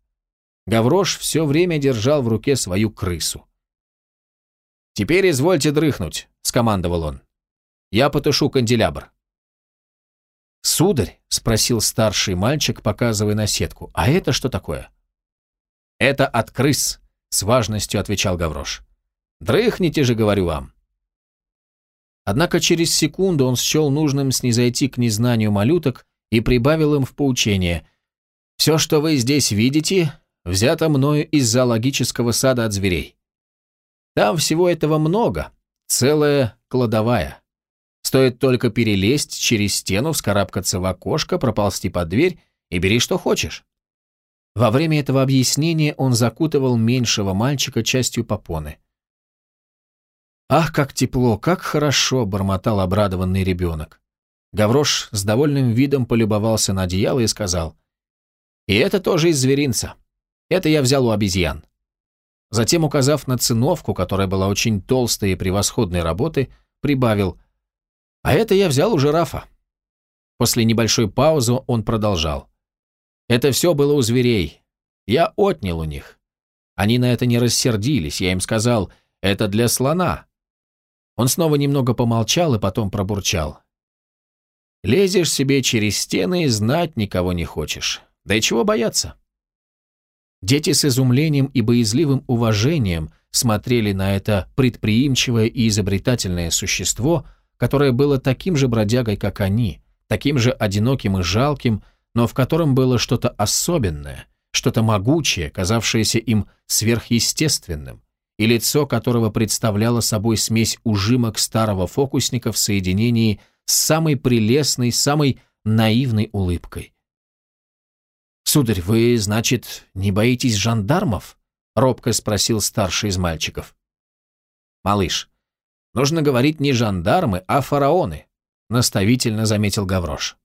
Гаврош все время держал в руке свою крысу. «Теперь извольте дрыхнуть», — скомандовал он. «Я потушу канделябр». «Сударь?» — спросил старший мальчик, показывая на сетку. «А это что такое?» «Это от крыс», — с важностью отвечал Гаврош. «Дрыхните же, говорю вам». Однако через секунду он счел нужным снизойти к незнанию малюток и прибавил им в поучение. «Все, что вы здесь видите, взято мною из зоологического сада от зверей. Там всего этого много, целая кладовая. Стоит только перелезть через стену, вскарабкаться в окошко, проползти под дверь и бери, что хочешь. Во время этого объяснения он закутывал меньшего мальчика частью попоны. «Ах, как тепло, как хорошо!» — бормотал обрадованный ребенок. Гаврош с довольным видом полюбовался на одеяло и сказал, «И это тоже из зверинца. Это я взял у обезьян». Затем, указав на циновку, которая была очень толстой и превосходной работы, прибавил, «А это я взял у жирафа». После небольшой паузы он продолжал. Это все было у зверей. Я отнял у них. Они на это не рассердились. Я им сказал, это для слона. Он снова немного помолчал и потом пробурчал. Лезешь себе через стены и знать никого не хочешь. Да и чего бояться? Дети с изумлением и боязливым уважением смотрели на это предприимчивое и изобретательное существо, которое было таким же бродягой, как они, таким же одиноким и жалким, но в котором было что-то особенное, что-то могучее, казавшееся им сверхъестественным, и лицо которого представляло собой смесь ужимок старого фокусника в соединении с самой прелестной, самой наивной улыбкой. «Сударь, вы, значит, не боитесь жандармов?» — робко спросил старший из мальчиков. «Малыш, нужно говорить не жандармы, а фараоны», — наставительно заметил Гаврош.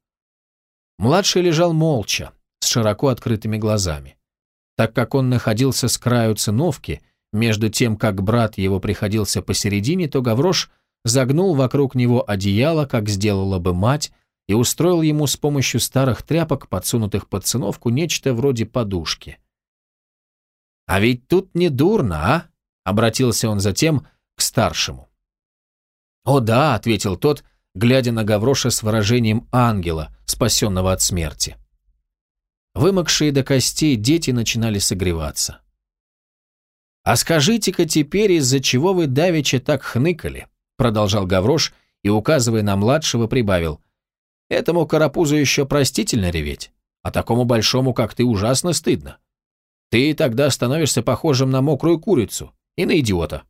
Младший лежал молча, с широко открытыми глазами. Так как он находился с краю циновки, между тем, как брат его приходился посередине, то Гаврош загнул вокруг него одеяло, как сделала бы мать, и устроил ему с помощью старых тряпок, подсунутых под циновку, нечто вроде подушки. «А ведь тут не дурно, а?» — обратился он затем к старшему. «О да», — ответил тот, глядя на Гавроша с выражением ангела, спасенного от смерти. Вымокшие до костей дети начинали согреваться. «А скажите-ка теперь, из-за чего вы давеча так хныкали?» продолжал Гаврош и, указывая на младшего, прибавил. «Этому карапузу еще простительно реветь, а такому большому, как ты, ужасно стыдно. Ты тогда становишься похожим на мокрую курицу и на идиота».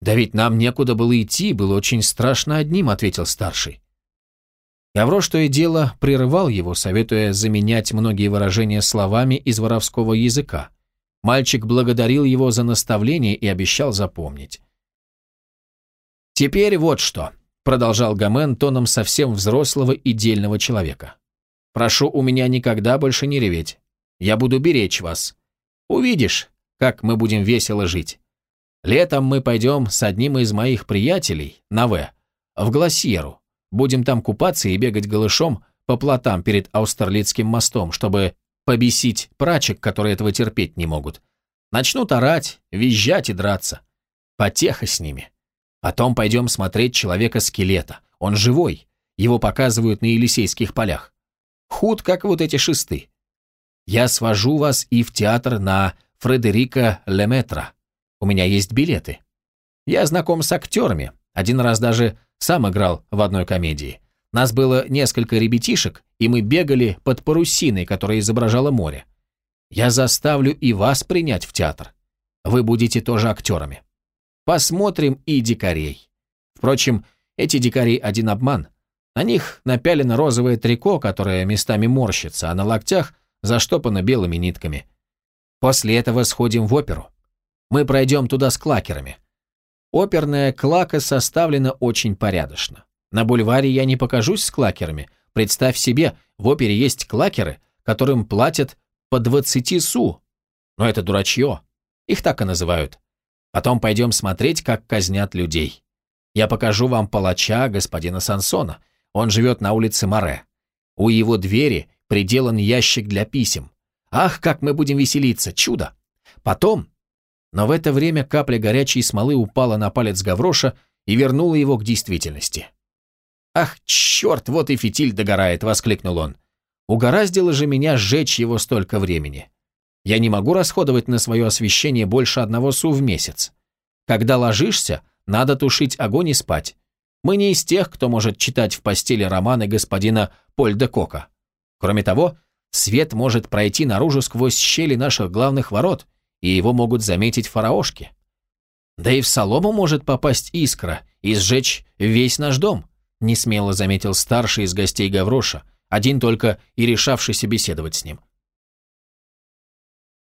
«Да ведь нам некуда было идти, было очень страшно одним», — ответил старший. Гаврош то и дело прерывал его, советуя заменять многие выражения словами из воровского языка. Мальчик благодарил его за наставление и обещал запомнить. «Теперь вот что», — продолжал Гомен тоном совсем взрослого и дельного человека. «Прошу у меня никогда больше не реветь. Я буду беречь вас. Увидишь, как мы будем весело жить. Летом мы пойдем с одним из моих приятелей, на В, в Гласьеру. Будем там купаться и бегать голышом по плотам перед Аустерлицким мостом, чтобы побесить прачек, которые этого терпеть не могут. Начнут орать, визжать и драться. Потеха с ними. Потом пойдем смотреть человека-скелета. Он живой. Его показывают на Елисейских полях. Худ, как вот эти шесты. Я свожу вас и в театр на Фредерика Леметра. У меня есть билеты. Я знаком с актерами. Один раз даже сам играл в одной комедии. Нас было несколько ребятишек, и мы бегали под парусиной, которая изображала море. Я заставлю и вас принять в театр. Вы будете тоже актерами. Посмотрим и дикарей. Впрочем, эти дикари один обман. На них напялено розовое трико, которое местами морщится, а на локтях заштопано белыми нитками. После этого сходим в оперу. Мы пройдем туда с клакерами. Оперная клака составлена очень порядочно. На бульваре я не покажусь с клакерами. Представь себе, в опере есть клакеры, которым платят по 20 су. Но это дурачье. Их так и называют. Потом пойдем смотреть, как казнят людей. Я покажу вам палача господина Сансона. Он живет на улице Море. У его двери приделан ящик для писем. Ах, как мы будем веселиться! Чудо! Потом... Но в это время капля горячей смолы упала на палец Гавроша и вернула его к действительности. «Ах, черт, вот и фитиль догорает!» — воскликнул он. «Угораздило же меня сжечь его столько времени. Я не могу расходовать на свое освещение больше одного су в месяц. Когда ложишься, надо тушить огонь и спать. Мы не из тех, кто может читать в постели романы господина Поль де Кока. Кроме того, свет может пройти наружу сквозь щели наших главных ворот, и его могут заметить фараошки. Да и в солому может попасть искра и сжечь весь наш дом несмело заметил старший из гостей Гавроша, один только и решавшийся беседовать с ним.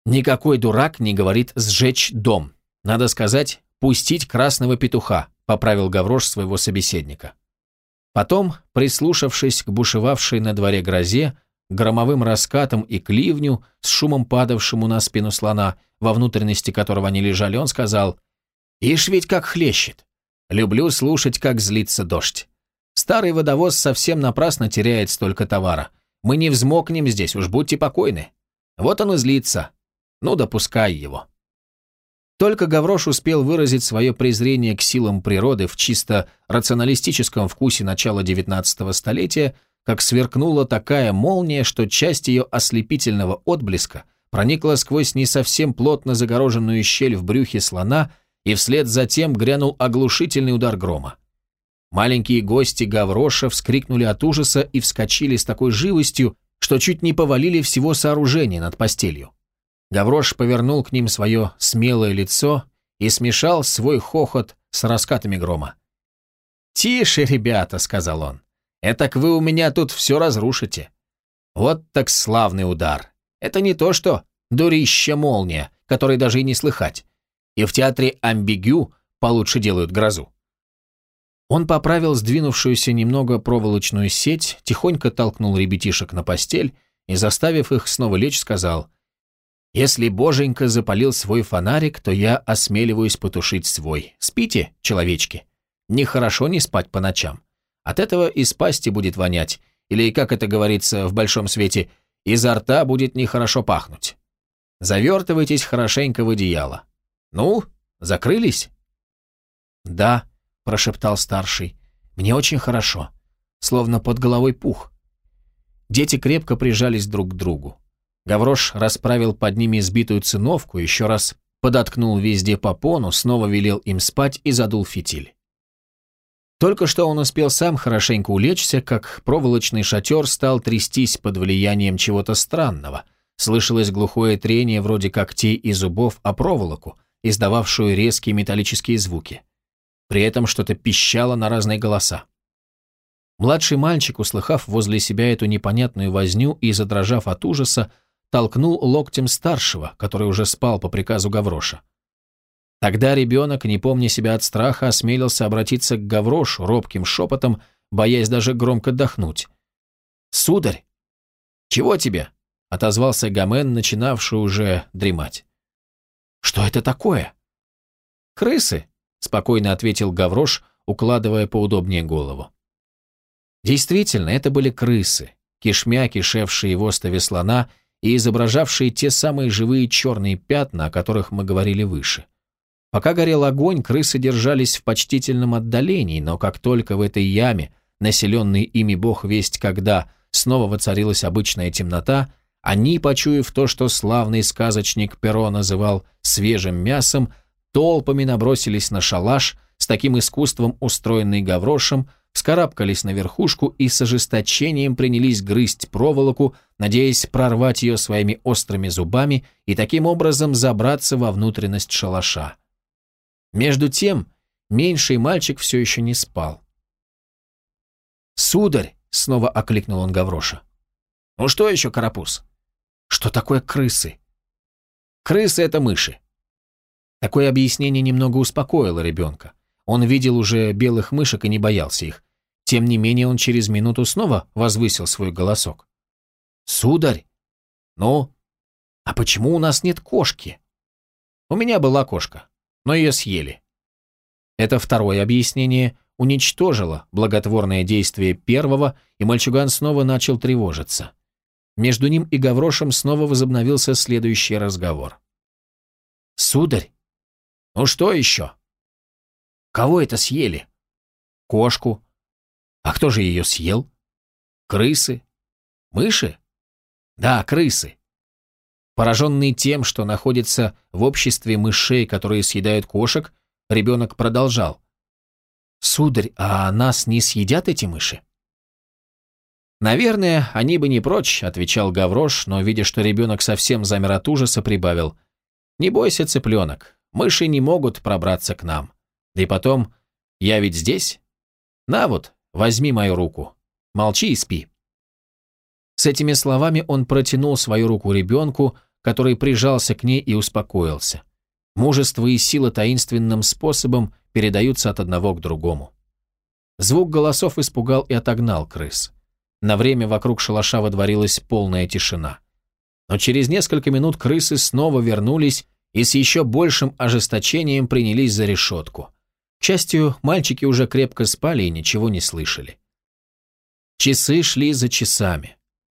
Никакой дурак не говорит «сжечь дом». Надо сказать «пустить красного петуха», поправил Гаврош своего собеседника. Потом, прислушавшись к бушевавшей на дворе грозе, громовым раскатам и кливню, с шумом падавшему на спину слона, во внутренности которого они лежали, он сказал «Ишь ведь как хлещет! Люблю слушать, как злится дождь. Старый водовоз совсем напрасно теряет столько товара. Мы не взмокнем здесь, уж будьте покойны. Вот он и злится. Ну, допускай его. Только Гаврош успел выразить свое презрение к силам природы в чисто рационалистическом вкусе начала XIX столетия, как сверкнула такая молния, что часть ее ослепительного отблеска проникла сквозь не совсем плотно загороженную щель в брюхе слона, и вслед за тем грянул оглушительный удар грома. Маленькие гости Гавроша вскрикнули от ужаса и вскочили с такой живостью, что чуть не повалили всего сооружения над постелью. Гаврош повернул к ним свое смелое лицо и смешал свой хохот с раскатами грома. «Тише, ребята», — сказал он, — «этак вы у меня тут все разрушите. Вот так славный удар. Это не то что дурище молния, которой даже и не слыхать. И в театре «Амбигю» получше делают грозу». Он поправил сдвинувшуюся немного проволочную сеть, тихонько толкнул ребятишек на постель и, заставив их снова лечь, сказал, «Если Боженька запалил свой фонарик, то я осмеливаюсь потушить свой. Спите, человечки. Нехорошо не спать по ночам. От этого из пасти будет вонять, или, как это говорится в большом свете, изо рта будет нехорошо пахнуть. Завертывайтесь хорошенько в одеяло. Ну, закрылись?» «Да», — прошептал старший. «Мне очень хорошо. Словно под головой пух». Дети крепко прижались друг к другу. Гаврош расправил под ними сбитую циновку, еще раз подоткнул везде попону, снова велел им спать и задул фитиль. Только что он успел сам хорошенько улечься, как проволочный шатер стал трястись под влиянием чего-то странного. Слышалось глухое трение вроде когтей и зубов о проволоку, издававшую резкие металлические звуки. При этом что-то пищало на разные голоса. Младший мальчик, услыхав возле себя эту непонятную возню и задрожав от ужаса, толкнул локтем старшего, который уже спал по приказу Гавроша. Тогда ребенок, не помня себя от страха, осмелился обратиться к Гаврошу робким шепотом, боясь даже громко дохнуть. «Сударь!» «Чего тебе?» — отозвался Гомен, начинавший уже дремать. «Что это такое?» «Крысы», спокойно ответил Гаврош, укладывая поудобнее голову. Действительно, это были крысы, кишмя, кишевшие в остове слона и изображавшие те самые живые черные пятна, о которых мы говорили выше. Пока горел огонь, крысы держались в почтительном отдалении, но как только в этой яме, населенной ими бог весть когда, снова воцарилась обычная темнота, они, почуяв то, что славный сказочник Перо называл свежим мясом, толпами набросились на шалаш, с таким искусством устроенный гаврошем, вскарабкались на верхушку и с ожесточением принялись грызть проволоку, надеясь прорвать ее своими острыми зубами и таким образом забраться во внутренность шалаша. Между тем, меньший мальчик все еще не спал. «Сударь!» — снова окликнул он Гавроша. «Ну что еще, карапуз?» «Что такое крысы?» «Крысы — это мыши. Такое объяснение немного успокоило ребенка. Он видел уже белых мышек и не боялся их. Тем не менее он через минуту снова возвысил свой голосок. «Сударь! Ну? А почему у нас нет кошки?» «У меня была кошка, но ее съели». Это второе объяснение уничтожило благотворное действие первого, и мальчуган снова начал тревожиться. Между ним и Гаврошем снова возобновился следующий разговор. «Сударь, ну что еще? Кого это съели? Кошку. А кто же ее съел? Крысы? Мыши? Да, крысы. Пораженный тем, что находится в обществе мышей, которые съедают кошек, ребенок продолжал. «Сударь, а нас не съедят эти мыши?» «Наверное, они бы не прочь», — отвечал Гаврош, но, видя, что ребенок совсем замер от ужаса, прибавил. «Не бойся, цыпленок, Мыши не могут пробраться к нам. Да и потом, я ведь здесь. На вот, возьми мою руку. Молчи и спи». С этими словами он протянул свою руку ребенку, который прижался к ней и успокоился. Мужество и сила таинственным способом передаются от одного к другому. Звук голосов испугал и отогнал крыс. На время вокруг шалаша водворилась полная тишина. Но через несколько минут крысы снова вернулись и с еще большим ожесточением принялись за решетку. К счастью, мальчики уже крепко спали и ничего не слышали. Часы шли за часами.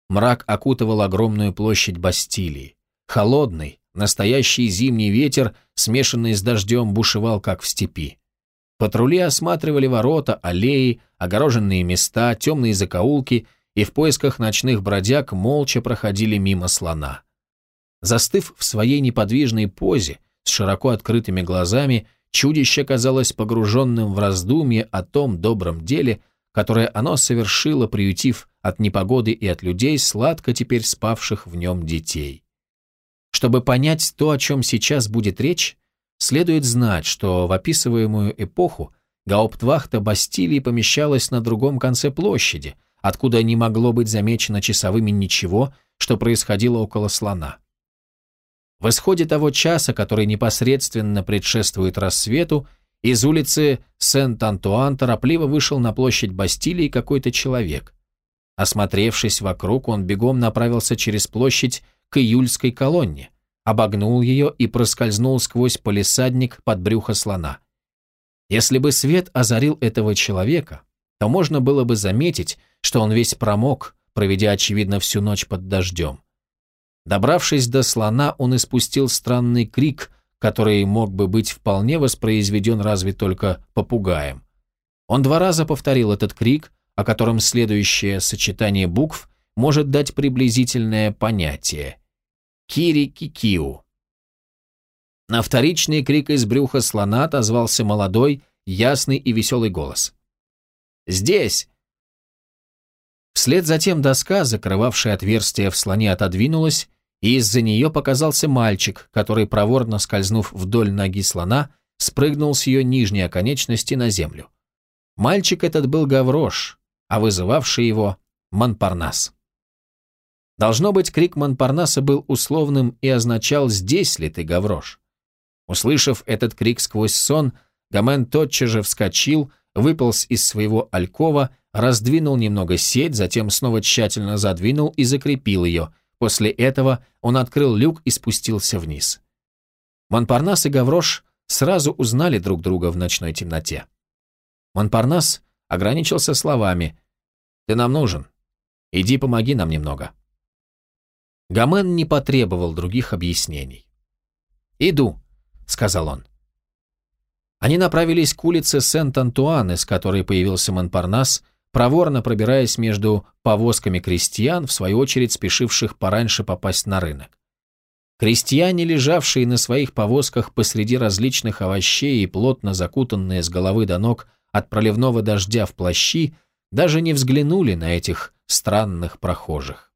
Мрак окутывал огромную площадь Бастилии. Холодный, Настоящий зимний ветер, смешанный с дождем, бушевал как в степи. Патрули осматривали ворота, аллеи, огороженные места, темные закоулки и в поисках ночных бродяг молча проходили мимо слона. Застыв в своей неподвижной позе, с широко открытыми глазами, чудище казалось погруженным в раздумье о том добром деле, которое оно совершило, приютив от непогоды и от людей, сладко теперь спавших в нем детей. Чтобы понять то, о чем сейчас будет речь, следует знать, что в описываемую эпоху гауптвахта Бастилии помещалась на другом конце площади, откуда не могло быть замечено часовыми ничего, что происходило около слона. В исходе того часа, который непосредственно предшествует рассвету, из улицы Сент-Антуан торопливо вышел на площадь Бастилии какой-то человек. Осмотревшись вокруг, он бегом направился через площадь к июльской колонне, обогнул ее и проскользнул сквозь полисадник под брюхо слона. Если бы свет озарил этого человека, то можно было бы заметить, что он весь промок, проведя, очевидно, всю ночь под дождем. Добравшись до слона, он испустил странный крик, который мог бы быть вполне воспроизведен разве только попугаем. Он два раза повторил этот крик, о котором следующее сочетание букв может дать приблизительное понятие – Кири-кикиу. На вторичный крик из брюха слона отозвался молодой, ясный и веселый голос. «Здесь!» Вслед за тем доска, закрывавшая отверстие в слоне, отодвинулась, и из-за нее показался мальчик, который, проворно скользнув вдоль ноги слона, спрыгнул с ее нижней оконечности на землю. Мальчик этот был Гаврош, а вызывавший его — Монпарнас. Должно быть, крик Монпарнаса был условным и означал «здесь ли ты, Гаврош?». Услышав этот крик сквозь сон, Гомен тотчас же вскочил, выполз из своего алькова, раздвинул немного сеть, затем снова тщательно задвинул и закрепил ее. После этого он открыл люк и спустился вниз. Монпарнас и Гаврош сразу узнали друг друга в ночной темноте. Монпарнас ограничился словами «Ты нам нужен. Иди помоги нам немного». Гомен не потребовал других объяснений. «Иду», — сказал он. Они направились к улице Сент-Антуан, из которой появился Монпарнас, проворно пробираясь между повозками крестьян, в свою очередь спешивших пораньше попасть на рынок. Крестьяне, лежавшие на своих повозках посреди различных овощей и плотно закутанные с головы до ног от проливного дождя в плащи, даже не взглянули на этих странных прохожих.